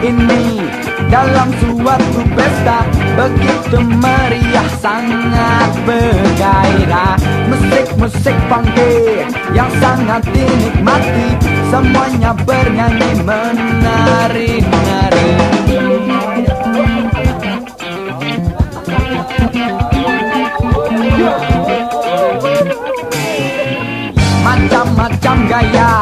ini dalam suatu pesta. Begitu meriah sangat bergairah. Musik-musik funky yang sangat dinikmati. Semuanya bernyanyi menari-nari Macam-macam gaya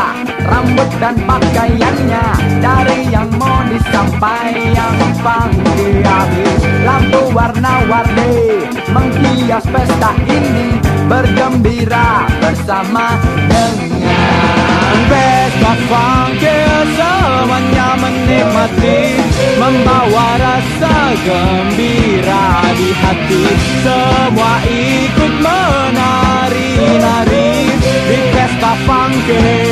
Rambut dan pakaiannya. Dari yang modis sampai yang funky habis Lampu warna-warni Menghias pesta ini Bergembira bersama dengan Pesta funky semuanya menikmati Membawa rasa gembira di hati. Semua ikut menari-nari Di pesta funky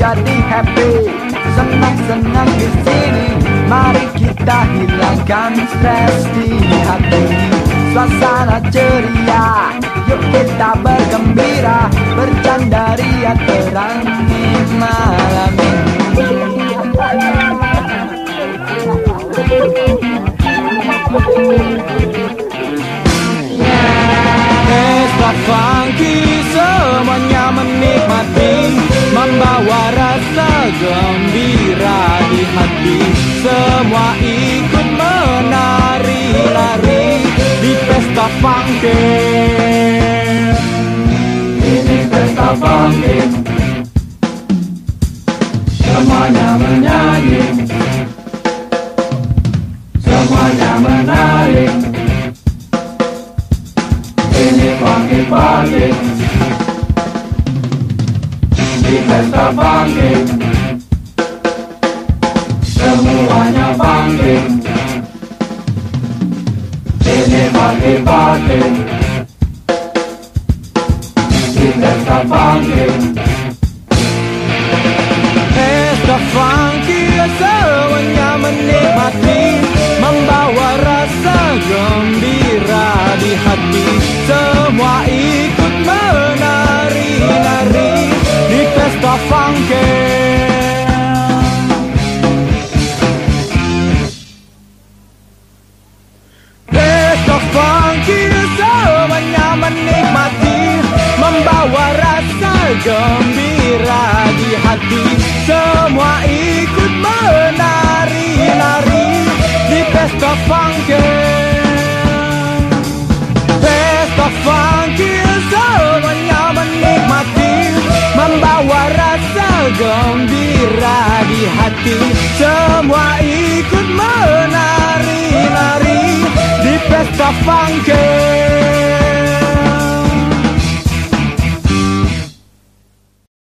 jadi happy. Senang-senang di sini. Mari kita hilangkan stres di hati. Suasana ceria. Yuk kita bergembira. Bercanda ria terangi funky Semuanya menyanyi. Semuanya menari Ini funky funky Di pesta funky Semuanya funky Ini funky funky Pesta funky semuanya menikmati Membawa rasa gembira di hati. Semua ikut menari-nari Di pesta funky gembira di hati. Semua ikut menari-nari Di pesta funky. Pesta funky semuanya menikmati Membawa rasa gembira di hati. Semua ikut menari-nari Di pesta funky